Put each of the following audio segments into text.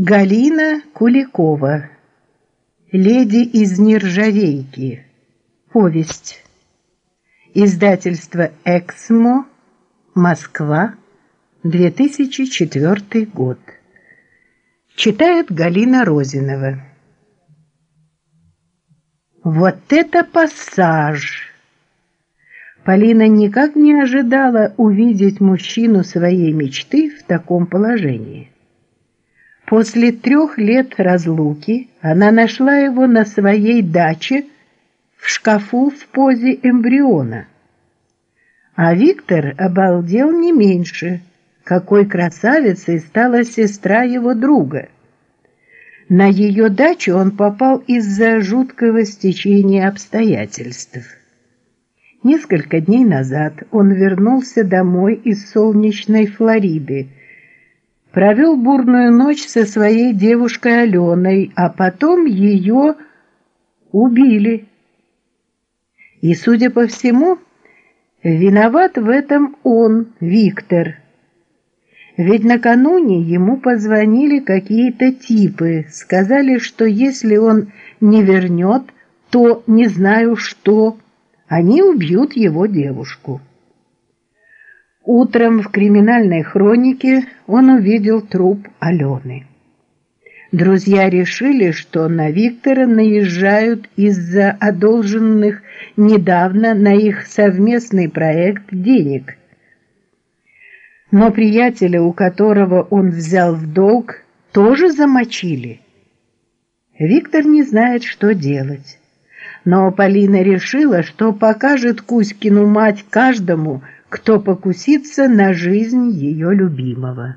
Галина Куликова. Леди из нержавейки. Повесть. Издательство «Эксмо», Москва, 2004 год. Читает Галина Розинова. Вот это пассаж! Полина никак не ожидала увидеть мужчину своей мечты в таком положении. После трех лет разлуки она нашла его на своей даче в шкафу в позе эмбриона. А Виктор обалдел не меньше, какой красавицей стала сестра его друга. На ее дачу он попал из-за жуткого стечения обстоятельств. Несколько дней назад он вернулся домой из солнечной Флориды, провел бурную ночь со своей девушкой Аленой, а потом ее убили. И, судя по всему, виноват в этом он, Виктор. Ведь накануне ему позвонили какие-то типы, сказали, что если он не вернет, то не знаю что, они убьют его девушку. Утром в криминальной хронике он увидел труп Алены. Друзья решили, что на Виктора наезжают из-за одолженных недавно на их совместный проект денег. Но приятеля, у которого он взял в долг, тоже замочили. Виктор не знает, что делать. Но Полина решила, что покажет Кузькину мать каждому, кто покусится на жизнь ее любимого.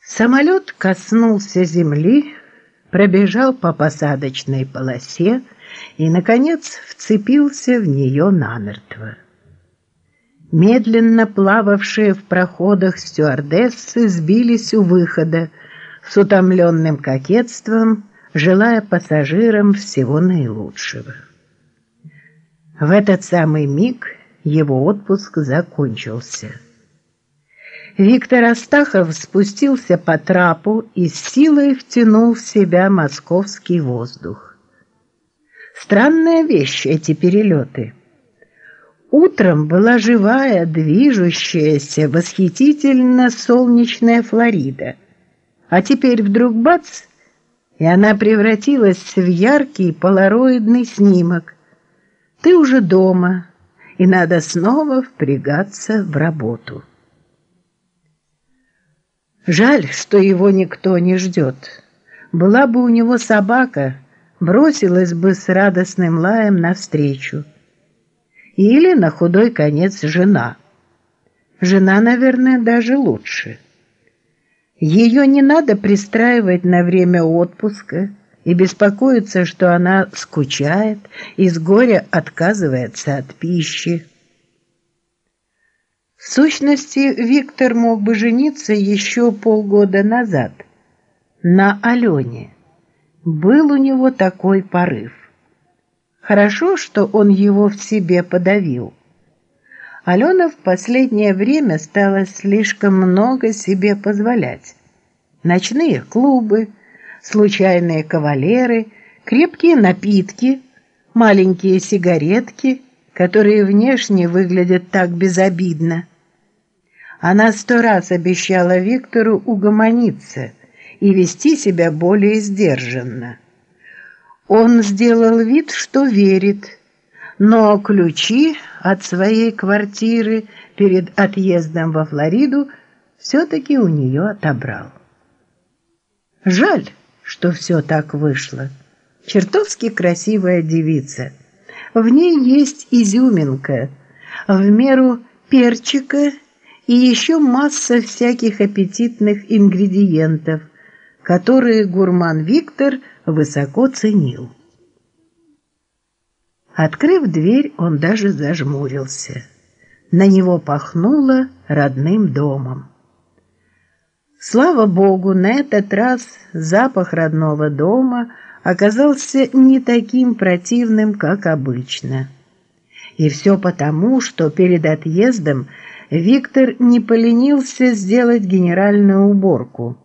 Самолет коснулся земли, пробежал по посадочной полосе и, наконец, вцепился в нее намертво. Медленно плававшие в проходах стюардессы сбились у выхода с утомленным кокетством, желая пассажирам всего наилучшего. В этот самый миг его отпуск закончился. Виктор Астахов спустился по трапу и с силой втянул в себя московский воздух. Странная вещь эти перелеты. Утром была живая, движущаяся, восхитительно солнечная Флорида, а теперь вдруг бац, и она превратилась в яркий полароидный снимок, ты уже дома, и надо снова впрягаться в работу. Жаль, что его никто не ждет. Была бы у него собака, бросилась бы с радостным лаем навстречу. Или на худой конец жена. Жена, наверное, даже лучше. Ее не надо пристраивать на время отпуска, и беспокоится, что она скучает и с горя отказывается от пищи. В сущности, Виктор мог бы жениться еще полгода назад на Алене. Был у него такой порыв. Хорошо, что он его в себе подавил. Алена в последнее время стала слишком много себе позволять. Ночные клубы, случайные кавалеры, крепкие напитки, маленькие сигаретки, которые внешне выглядят так безобидно. Она сто раз обещала Виктору угомониться и вести себя более сдержанно. Он сделал вид, что верит, но ключи от своей квартиры перед отъездом во Флориду все-таки у нее отобрал. Жаль, что все так вышло. Чертовски красивая девица. В ней есть изюминка, в меру перчика и еще масса всяких аппетитных ингредиентов, которые гурман Виктор высоко ценил. Открыв дверь, он даже зажмурился. На него пахнуло родным домом. Слава богу, на этот раз запах родного дома оказался не таким противным, как обычно. И все потому, что перед отъездом Виктор не поленился сделать генеральную уборку.